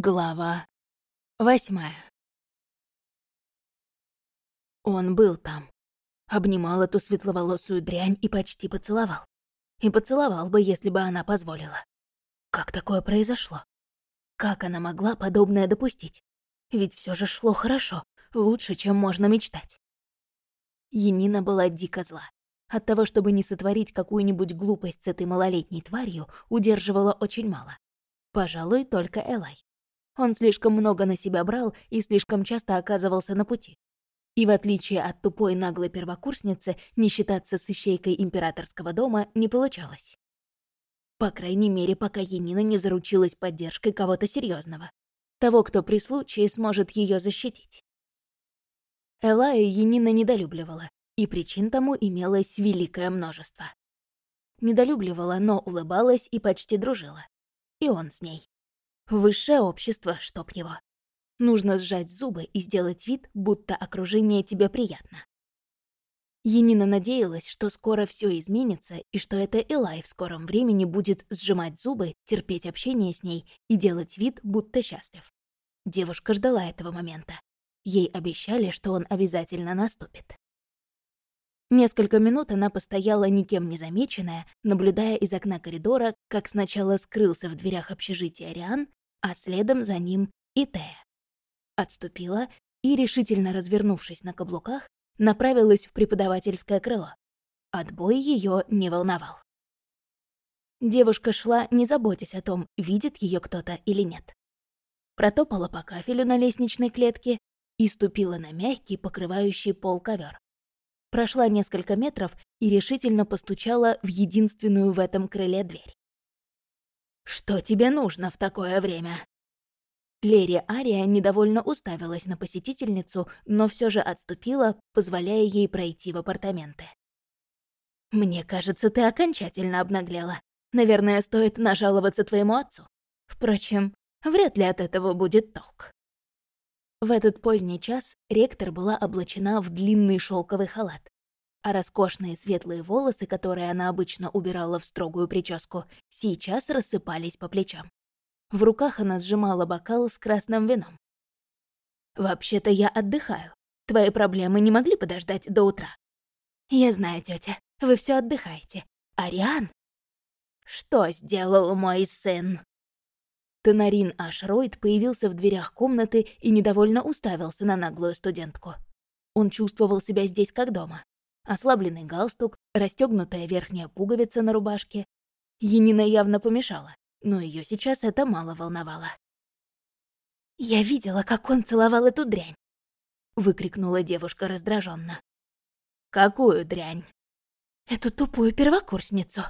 Глава восьмая. Он был там. Обнимал эту светловолосую дрянь и почти поцеловал. И поцеловал бы, если бы она позволила. Как такое произошло? Как она могла подобное допустить? Ведь все же шло хорошо, лучше, чем можно мечтать. Енина была дико зла. От того, чтобы не сотворить какую-нибудь глупость с этой малолетней тварью, удерживала очень мало. Пожалуй, только Элай. Он слишком много на себя брал и слишком часто оказывался на пути. И в отличие от тупой наглой первокурсницы, не считаться с ищейкой императорского дома не получалось. По крайней мере, пока Енина не заручилась поддержкой кого-то серьезного, Того, кто при случае сможет ее защитить. Элая Енина недолюбливала, и причин тому имелось великое множество. Недолюбливала, но улыбалась и почти дружила. И он с ней. Высшее общество, чтоб его. Нужно сжать зубы и сделать вид, будто окружение тебе приятно. Енина надеялась, что скоро все изменится, и что это Элай в скором времени будет сжимать зубы, терпеть общение с ней и делать вид, будто счастлив. Девушка ждала этого момента. Ей обещали, что он обязательно наступит. Несколько минут она постояла никем не замеченная, наблюдая из окна коридора, как сначала скрылся в дверях общежития Риан, а следом за ним и Тея. Отступила и, решительно развернувшись на каблуках, направилась в преподавательское крыло. Отбой ее не волновал. Девушка шла, не заботясь о том, видит ее кто-то или нет. Протопала по кафелю на лестничной клетке и ступила на мягкий, покрывающий пол ковер. Прошла несколько метров и решительно постучала в единственную в этом крыле дверь. «Что тебе нужно в такое время?» Лери Ария недовольно уставилась на посетительницу, но все же отступила, позволяя ей пройти в апартаменты. «Мне кажется, ты окончательно обнаглела. Наверное, стоит нажаловаться твоему отцу. Впрочем, вряд ли от этого будет толк». В этот поздний час ректор была облачена в длинный шелковый халат, а роскошные светлые волосы, которые она обычно убирала в строгую прическу, сейчас рассыпались по плечам. В руках она сжимала бокал с красным вином. «Вообще-то я отдыхаю. Твои проблемы не могли подождать до утра?» «Я знаю, тетя, вы все отдыхаете. Ариан?» «Что сделал мой сын?» Тонарин Ашройд появился в дверях комнаты и недовольно уставился на наглую студентку. Он чувствовал себя здесь как дома ослабленный галстук, расстегнутая верхняя пуговица на рубашке. Енина явно помешала, но ее сейчас это мало волновало. «Я видела, как он целовал эту дрянь!» — выкрикнула девушка раздраженно. «Какую дрянь?» «Эту тупую первокурсницу!»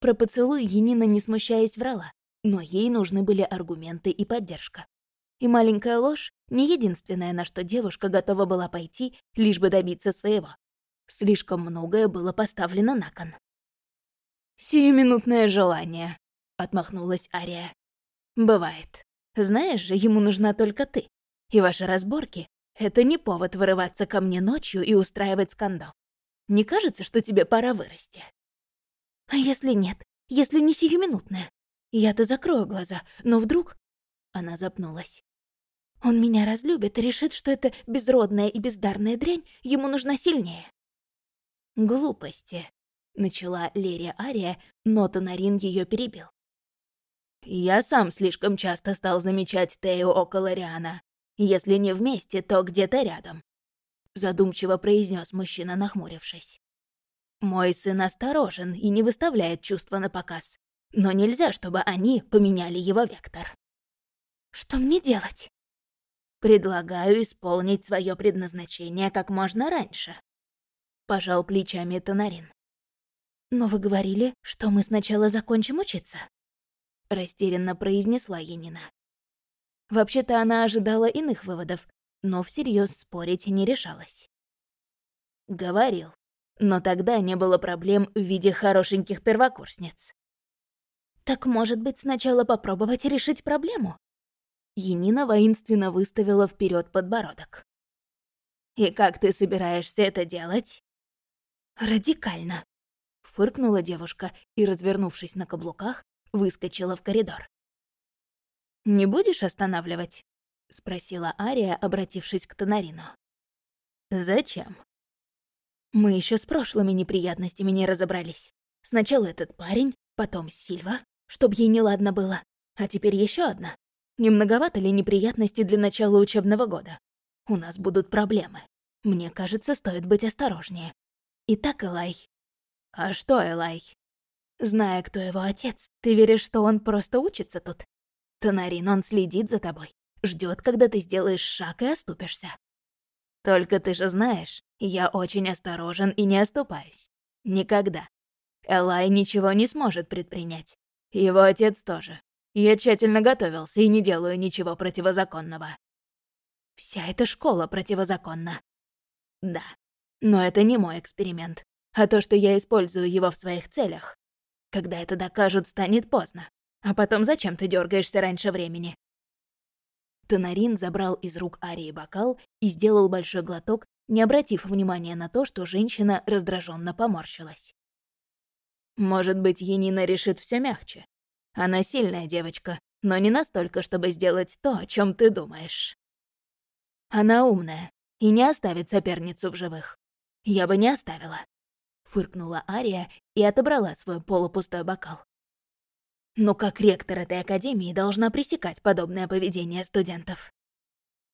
Про поцелуй Енина, не смущаясь, врала, но ей нужны были аргументы и поддержка. И маленькая ложь — не единственное, на что девушка готова была пойти, лишь бы добиться своего. Слишком многое было поставлено на кон. «Сиюминутное желание», — отмахнулась Ария. «Бывает. Знаешь же, ему нужна только ты. И ваши разборки — это не повод вырываться ко мне ночью и устраивать скандал. Не кажется, что тебе пора вырасти?» «А если нет? Если не сиюминутное? Я-то закрою глаза, но вдруг...» Она запнулась. «Он меня разлюбит и решит, что эта безродная и бездарная дрянь ему нужна сильнее. «Глупости», — начала Лерия Ария, но Тонарин ее перебил. «Я сам слишком часто стал замечать Тею около Риана. Если не вместе, то где-то рядом», — задумчиво произнес мужчина, нахмурившись. «Мой сын осторожен и не выставляет чувства на показ, но нельзя, чтобы они поменяли его вектор». «Что мне делать?» «Предлагаю исполнить свое предназначение как можно раньше», пожал плечами Тонарин. «Но вы говорили, что мы сначала закончим учиться?» Растерянно произнесла Янина. Вообще-то она ожидала иных выводов, но всерьез спорить не решалась. Говорил, но тогда не было проблем в виде хорошеньких первокурсниц. «Так, может быть, сначала попробовать решить проблему?» Енина воинственно выставила вперед подбородок. «И как ты собираешься это делать?» «Радикально!» — фыркнула девушка и, развернувшись на каблуках, выскочила в коридор. Не будешь останавливать?» — спросила Ария, обратившись к Тонарину. «Зачем?» «Мы еще с прошлыми неприятностями не разобрались. Сначала этот парень, потом Сильва, чтоб ей неладно было, а теперь еще одна. Не многовато ли неприятностей для начала учебного года? У нас будут проблемы. Мне кажется, стоит быть осторожнее. Итак, Элай. А что, Элай? Зная, кто его отец, ты веришь, что он просто учится тут? Тонарин, он следит за тобой, ждет, когда ты сделаешь шаг и оступишься. Только ты же знаешь, я очень осторожен и не оступаюсь. Никогда. Элай ничего не сможет предпринять. Его отец тоже. Я тщательно готовился и не делаю ничего противозаконного. Вся эта школа противозаконна. Да, но это не мой эксперимент, а то, что я использую его в своих целях. Когда это докажут, станет поздно. А потом зачем ты дергаешься раньше времени? Тонарин забрал из рук Арии бокал и сделал большой глоток, не обратив внимания на то, что женщина раздраженно поморщилась. Может быть, Енина решит все мягче. Она сильная девочка, но не настолько, чтобы сделать то, о чем ты думаешь. Она умная и не оставит соперницу в живых. Я бы не оставила. Фыркнула Ария и отобрала свой полупустой бокал. Но как ректор этой академии должна пресекать подобное поведение студентов?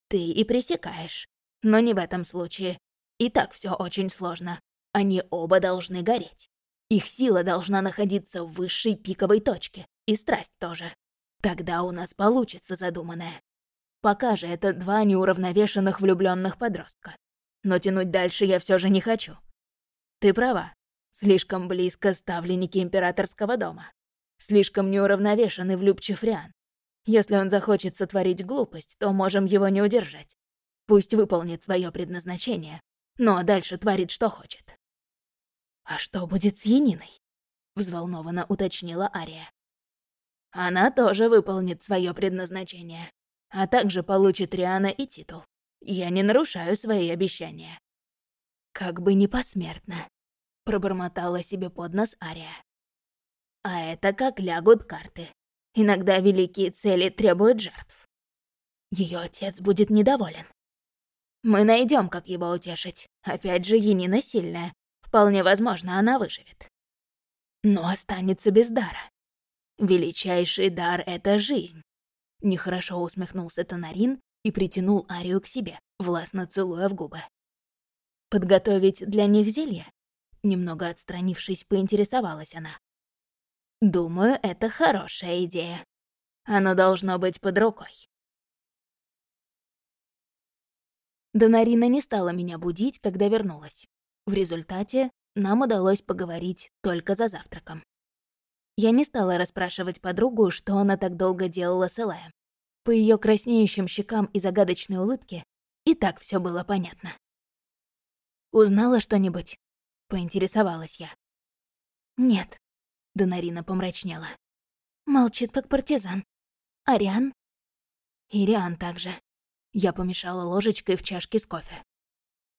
Ты и пресекаешь, но не в этом случае. И так все очень сложно. Они оба должны гореть. Их сила должна находиться в высшей пиковой точке, и страсть тоже. Тогда у нас получится задуманное. Пока же это два неуравновешенных влюбленных подростка. Но тянуть дальше я все же не хочу. Ты права. Слишком близко ставленники императорского дома. Слишком неуравновешенный влюбчив Риан. Если он захочет сотворить глупость, то можем его не удержать. Пусть выполнит свое предназначение, но дальше творит, что хочет. «А что будет с Яниной?» — взволнованно уточнила Ария. «Она тоже выполнит свое предназначение, а также получит Риана и титул. Я не нарушаю свои обещания». «Как бы не посмертно», — пробормотала себе под нос Ария. «А это как лягут карты. Иногда великие цели требуют жертв. Ее отец будет недоволен. Мы найдем, как его утешить. Опять же, Енина сильная, Вполне возможно, она выживет. Но останется без дара. Величайший дар — это жизнь. Нехорошо усмехнулся Тонарин и притянул Арию к себе, властно целуя в губы. «Подготовить для них зелье?» Немного отстранившись, поинтересовалась она. «Думаю, это хорошая идея. Оно должно быть под рукой». Донарина не стала меня будить, когда вернулась. В результате нам удалось поговорить только за завтраком. Я не стала расспрашивать подругу, что она так долго делала с Элаем. По ее краснеющим щекам и загадочной улыбке и так все было понятно. «Узнала что-нибудь?» — поинтересовалась я. «Нет», — Донарина помрачнела. «Молчит, как партизан. Ариан?» «Ириан также». Я помешала ложечкой в чашке с кофе.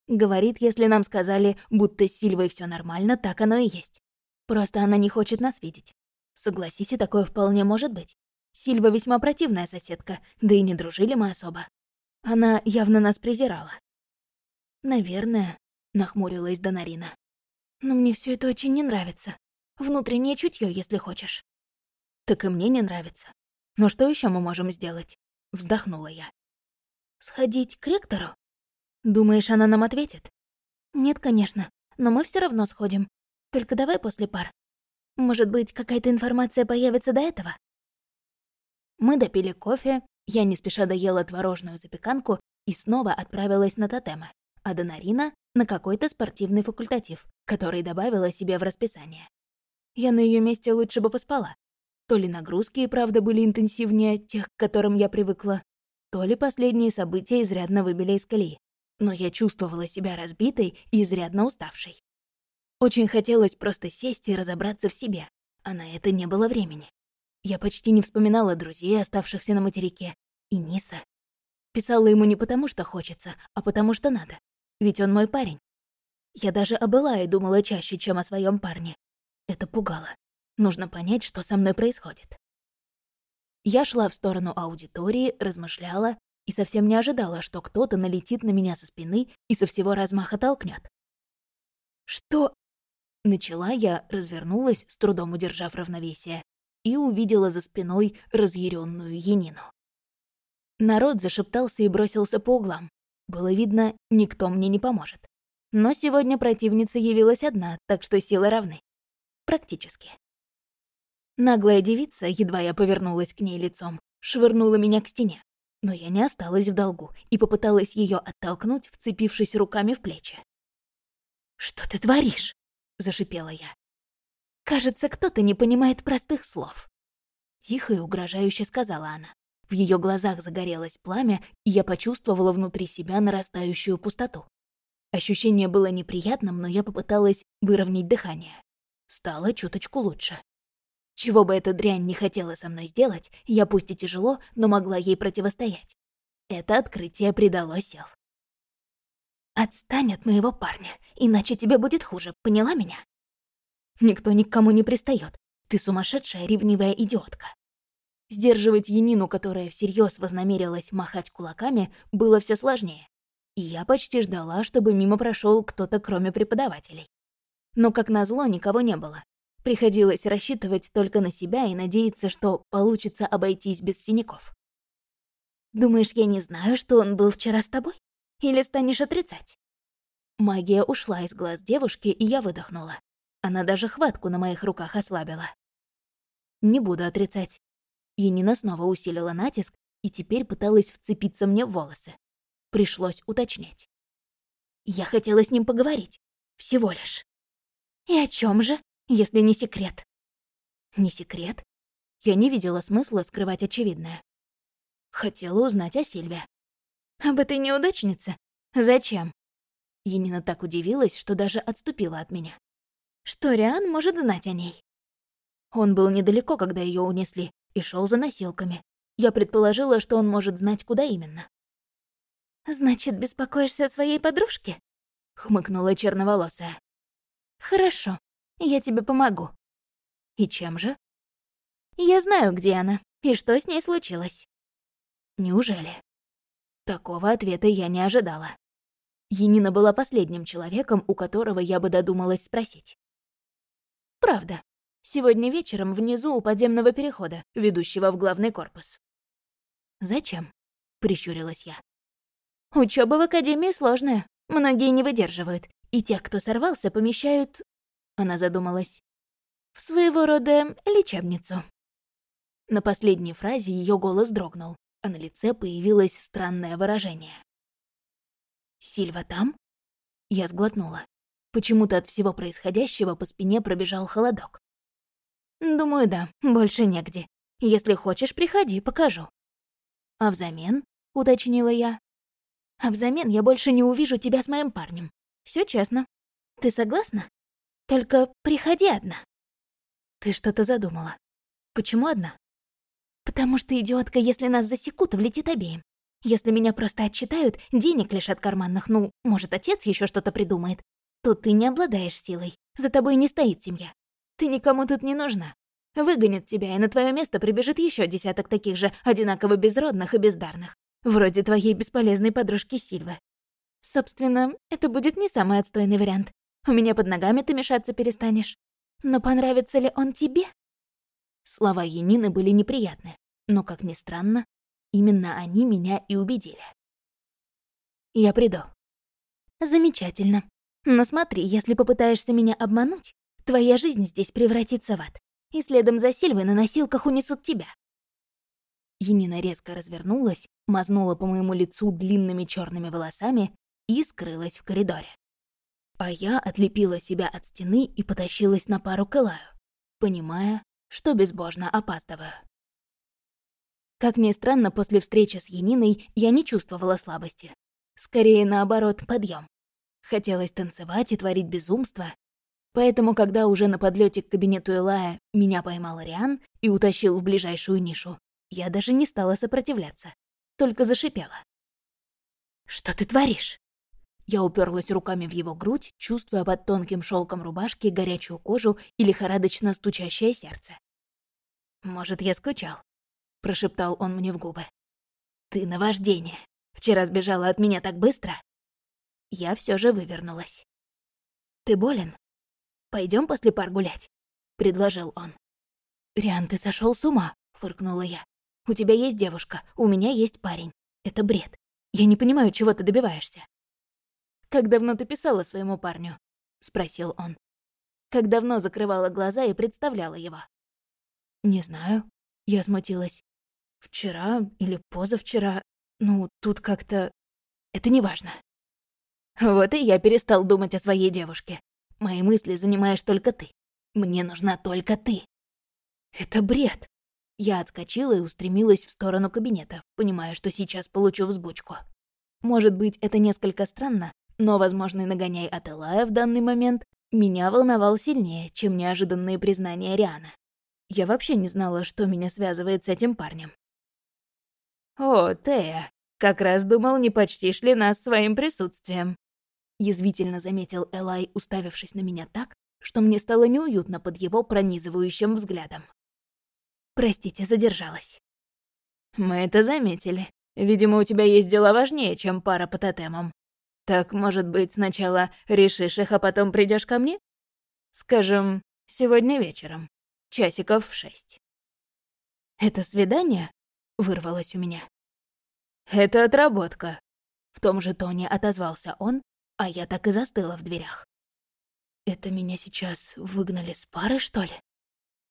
Говорит, если нам сказали, будто с Сильвой все нормально, так оно и есть. Просто она не хочет нас видеть. Согласись, и такое вполне может быть. Сильва весьма противная соседка, да и не дружили мы особо. Она явно нас презирала. «Наверное», — нахмурилась Донарина. «Но мне все это очень не нравится. Внутреннее чутье, если хочешь». «Так и мне не нравится. Но что еще мы можем сделать?» — вздохнула я. «Сходить к ректору?» Думаешь, она нам ответит? Нет, конечно, но мы все равно сходим. Только давай после пар. Может быть, какая-то информация появится до этого? Мы допили кофе, я не спеша доела творожную запеканку и снова отправилась на тотемы, а Донарина — на какой-то спортивный факультатив, который добавила себе в расписание. Я на ее месте лучше бы поспала. То ли нагрузки и правда были интенсивнее тех, к которым я привыкла, то ли последние события изрядно выбили из колеи но я чувствовала себя разбитой и изрядно уставшей. Очень хотелось просто сесть и разобраться в себе, а на это не было времени. Я почти не вспоминала друзей, оставшихся на материке, и Ниса. Писала ему не потому, что хочется, а потому что надо. Ведь он мой парень. Я даже о Былае думала чаще, чем о своем парне. Это пугало. Нужно понять, что со мной происходит. Я шла в сторону аудитории, размышляла и совсем не ожидала, что кто-то налетит на меня со спины и со всего размаха толкнет. «Что?» Начала я, развернулась, с трудом удержав равновесие, и увидела за спиной разъяренную Енину. Народ зашептался и бросился по углам. Было видно, никто мне не поможет. Но сегодня противница явилась одна, так что силы равны. Практически. Наглая девица, едва я повернулась к ней лицом, швырнула меня к стене. Но я не осталась в долгу и попыталась ее оттолкнуть, вцепившись руками в плечи. «Что ты творишь?» — зашипела я. «Кажется, кто-то не понимает простых слов». Тихо и угрожающе сказала она. В ее глазах загорелось пламя, и я почувствовала внутри себя нарастающую пустоту. Ощущение было неприятным, но я попыталась выровнять дыхание. Стало чуточку лучше. Чего бы эта дрянь не хотела со мной сделать, я пусть и тяжело, но могла ей противостоять. Это открытие придало сил. «Отстань от моего парня, иначе тебе будет хуже, поняла меня?» «Никто ни к кому не пристает. Ты сумасшедшая, ревнивая идиотка». Сдерживать Янину, которая всерьез вознамерилась махать кулаками, было все сложнее. И я почти ждала, чтобы мимо прошел кто-то, кроме преподавателей. Но, как назло, никого не было, Приходилось рассчитывать только на себя и надеяться, что получится обойтись без синяков. «Думаешь, я не знаю, что он был вчера с тобой? Или станешь отрицать?» Магия ушла из глаз девушки, и я выдохнула. Она даже хватку на моих руках ослабила. «Не буду отрицать». Енина снова усилила натиск и теперь пыталась вцепиться мне в волосы. Пришлось уточнять. Я хотела с ним поговорить. Всего лишь. «И о чем же?» если не секрет?» «Не секрет?» Я не видела смысла скрывать очевидное. Хотела узнать о Сильве. «Об этой неудачнице? Зачем?» Енина так удивилась, что даже отступила от меня. «Что Риан может знать о ней?» Он был недалеко, когда ее унесли, и шел за носилками. Я предположила, что он может знать, куда именно. «Значит, беспокоишься о своей подружке?» — хмыкнула черноволосая. «Хорошо. Я тебе помогу». «И чем же?» «Я знаю, где она и что с ней случилось». «Неужели?» Такого ответа я не ожидала. Енина была последним человеком, у которого я бы додумалась спросить. «Правда. Сегодня вечером внизу у подземного перехода, ведущего в главный корпус». «Зачем?» — прищурилась я. Учеба в академии сложная, многие не выдерживают, и тех, кто сорвался, помещают она задумалась. «В своего рода лечебницу». На последней фразе ее голос дрогнул, а на лице появилось странное выражение. «Сильва там?» Я сглотнула. Почему-то от всего происходящего по спине пробежал холодок. «Думаю, да, больше негде. Если хочешь, приходи, покажу». «А взамен?» — уточнила я. «А взамен я больше не увижу тебя с моим парнем. Все честно. Ты согласна?» Только приходи одна». «Ты что-то задумала. Почему одна?» «Потому что, идиотка, если нас засекут, влетит обеим. Если меня просто отчитают, денег лишат карманных, ну, может, отец еще что-то придумает, то ты не обладаешь силой, за тобой не стоит семья. Ты никому тут не нужна. Выгонят тебя, и на твое место прибежит еще десяток таких же, одинаково безродных и бездарных, вроде твоей бесполезной подружки Сильвы. Собственно, это будет не самый отстойный вариант. У меня под ногами ты мешаться перестанешь. Но понравится ли он тебе?» Слова Янины были неприятны, но, как ни странно, именно они меня и убедили. «Я приду». «Замечательно. Но смотри, если попытаешься меня обмануть, твоя жизнь здесь превратится в ад, и следом за Сильвой на носилках унесут тебя». Янина резко развернулась, мазнула по моему лицу длинными черными волосами и скрылась в коридоре. А я отлепила себя от стены и потащилась на пару к Элаю, понимая, что безбожно опаздываю. Как ни странно, после встречи с Яниной я не чувствовала слабости. Скорее, наоборот, подъем. Хотелось танцевать и творить безумство. Поэтому, когда уже на подлете к кабинету Элая меня поймал Риан и утащил в ближайшую нишу, я даже не стала сопротивляться, только зашипела. «Что ты творишь?» Я уперлась руками в его грудь, чувствуя под тонким шелком рубашки горячую кожу и лихорадочно стучащее сердце. Может, я скучал. — прошептал он мне в губы. «Ты наваждение. Вчера сбежала от меня так быстро». Я все же вывернулась. «Ты болен? Пойдем после пар гулять», — предложил он. «Риан, ты сошел с ума», — фыркнула я. «У тебя есть девушка, у меня есть парень. Это бред. Я не понимаю, чего ты добиваешься». «Как давно ты писала своему парню?» — спросил он. «Как давно закрывала глаза и представляла его?» «Не знаю», — я смутилась. «Вчера или позавчера. Ну, тут как-то... Это не важно». «Вот и я перестал думать о своей девушке. Мои мысли занимаешь только ты. Мне нужна только ты». «Это бред!» Я отскочила и устремилась в сторону кабинета, понимая, что сейчас получу взбучку. Может быть, это несколько странно, но возможный нагоняй от Элая в данный момент меня волновал сильнее, чем неожиданные признания Риана. Я вообще не знала, что меня связывает с этим парнем. «О, Тея, как раз думал, не почтишь ли нас своим присутствием», язвительно заметил Элай, уставившись на меня так, что мне стало неуютно под его пронизывающим взглядом. Простите, задержалась. Мы это заметили. Видимо, у тебя есть дела важнее, чем пара по тотемам. Так, может быть, сначала решишь их, а потом придешь ко мне? Скажем, сегодня вечером. Часиков в шесть. «Это свидание?» — вырвалось у меня. «Это отработка», — в том же тоне отозвался он, а я так и застыла в дверях. «Это меня сейчас выгнали с пары, что ли?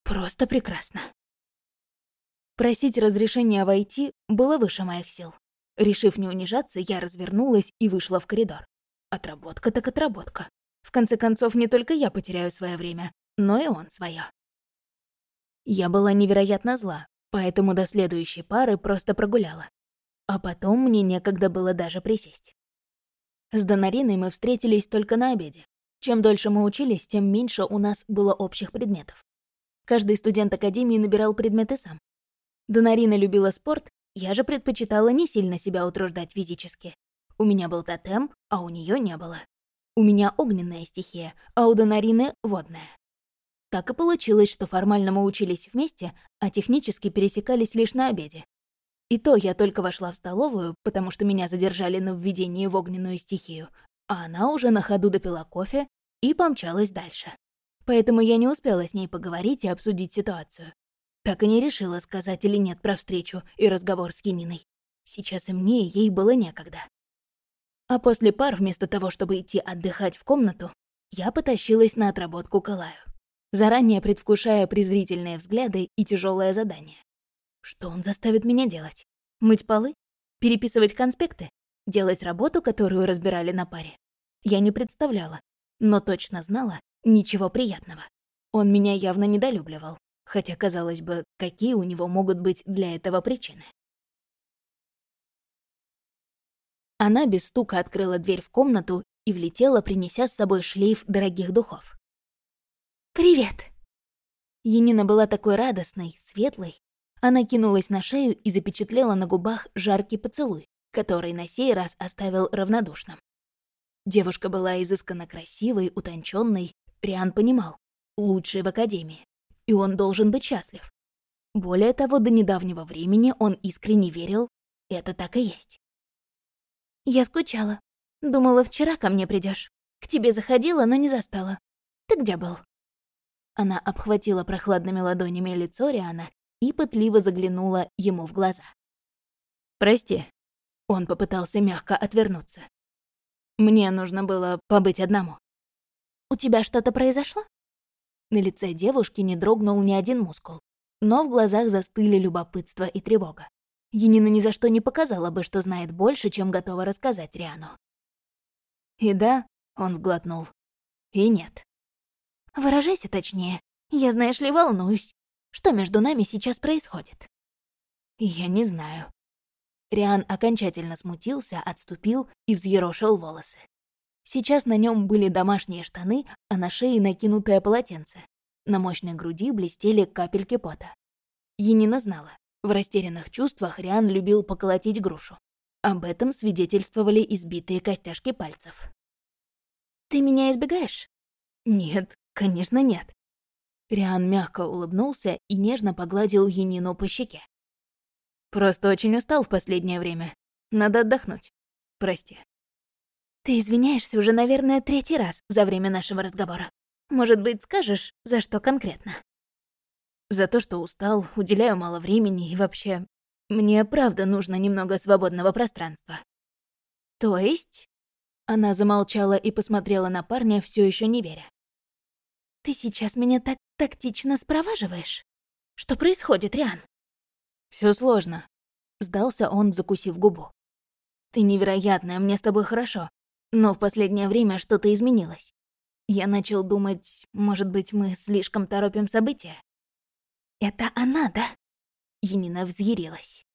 Просто прекрасно». Просить разрешения войти было выше моих сил. Решив не унижаться, я развернулась и вышла в коридор. Отработка так отработка. В конце концов, не только я потеряю свое время, но и он свое. Я была невероятно зла, поэтому до следующей пары просто прогуляла. А потом мне некогда было даже присесть. С Донариной мы встретились только на обеде. Чем дольше мы учились, тем меньше у нас было общих предметов. Каждый студент Академии набирал предметы сам, Донарина любила спорт, я же предпочитала не сильно себя утруждать физически. У меня был тотем, а у нее не было. У меня огненная стихия, а у Донарины — водная. Так и получилось, что формально мы учились вместе, а технически пересекались лишь на обеде. И то я только вошла в столовую, потому что меня задержали на введении в огненную стихию, а она уже на ходу допила кофе и помчалась дальше. Поэтому я не успела с ней поговорить и обсудить ситуацию. Так и не решила, сказать или нет про встречу и разговор с Кининой. Сейчас и мне, и ей было некогда. А после пар, вместо того, чтобы идти отдыхать в комнату, я потащилась на отработку к Алаю, заранее предвкушая презрительные взгляды и тяжелое задание. Что он заставит меня делать? Мыть полы? Переписывать конспекты? Делать работу, которую разбирали на паре? Я не представляла, но точно знала ничего приятного. Он меня явно недолюбливал. Хотя, казалось бы, какие у него могут быть для этого причины? Она без стука открыла дверь в комнату и влетела, принеся с собой шлейф дорогих духов. «Привет!» Янина была такой радостной, светлой. Она кинулась на шею и запечатлела на губах жаркий поцелуй, который на сей раз оставил равнодушным. Девушка была изысканно красивой, утонченной. Риан понимал, лучшей в академии и он должен быть счастлив. Более того, до недавнего времени он искренне верил, это так и есть. «Я скучала. Думала, вчера ко мне придешь. К тебе заходила, но не застала. Ты где был?» Она обхватила прохладными ладонями лицо Риана и пытливо заглянула ему в глаза. «Прости». Он попытался мягко отвернуться. «Мне нужно было побыть одному». «У тебя что-то произошло?» На лице девушки не дрогнул ни один мускул, но в глазах застыли любопытство и тревога. Енина ни за что не показала бы, что знает больше, чем готова рассказать Риану. И да, он сглотнул. И нет. Выражайся точнее. Я, знаешь ли, волнуюсь. Что между нами сейчас происходит? Я не знаю. Риан окончательно смутился, отступил и взъерошил волосы. Сейчас на нем были домашние штаны, а на шее накинутое полотенце. На мощной груди блестели капельки пота. Енина знала, в растерянных чувствах Риан любил поколотить грушу. Об этом свидетельствовали избитые костяшки пальцев. «Ты меня избегаешь?» «Нет, конечно, нет». Риан мягко улыбнулся и нежно погладил Енину по щеке. Просто очень устал в последнее время. Надо отдохнуть. Прости. Ты извиняешься уже, наверное, третий раз за время нашего разговора. Может быть, скажешь, за что конкретно? За то, что устал, уделяю мало времени и вообще... Мне правда нужно немного свободного пространства. То есть? Она замолчала и посмотрела на парня, все еще не веря. Ты сейчас меня так тактично спроваживаешь? Что происходит, Риан? Все сложно. Сдался он, закусив губу. Ты невероятная, мне с тобой хорошо. Но в последнее время что-то изменилось. Я начал думать, может быть, мы слишком торопим события. «Это она, да?» Енина взъярилась.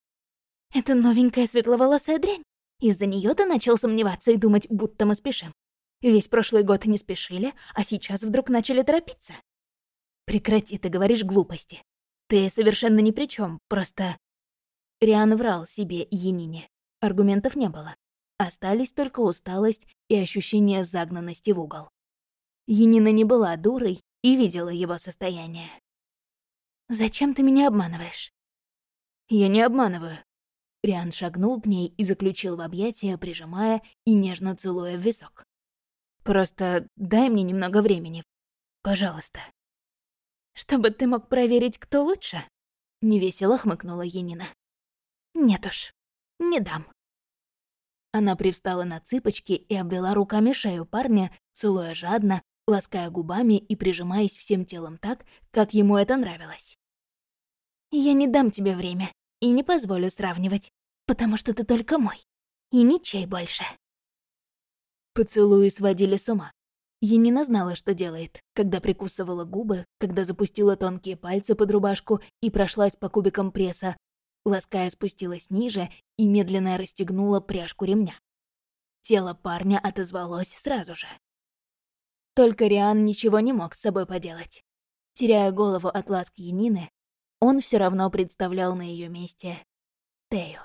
«Это новенькая светловолосая дрянь? Из-за нее ты начал сомневаться и думать, будто мы спешим. Весь прошлый год не спешили, а сейчас вдруг начали торопиться. Прекрати, ты говоришь глупости. Ты совершенно ни при чем, просто... Риан врал себе Енине. Аргументов не было. Остались только усталость и ощущение загнанности в угол. Енина не была дурой и видела его состояние. «Зачем ты меня обманываешь?» «Я не обманываю». Риан шагнул к ней и заключил в объятия, прижимая и нежно целуя в висок. «Просто дай мне немного времени. Пожалуйста». «Чтобы ты мог проверить, кто лучше?» — невесело хмыкнула Енина. «Нет уж, не дам». Она привстала на цыпочки и обвела руками шею парня, целуя жадно, лаская губами и прижимаясь всем телом так, как ему это нравилось. Я не дам тебе время и не позволю сравнивать, потому что ты только мой. И ничей больше. Поцелуи сводили с ума. Енина знала, что делает, когда прикусывала губы, когда запустила тонкие пальцы под рубашку и прошлась по кубикам пресса, лаская спустилась ниже и медленно расстегнула пряжку ремня. Тело парня отозвалось сразу же. Только Риан ничего не мог с собой поделать. Теряя голову от ласки Янины, он все равно представлял на ее месте Тею.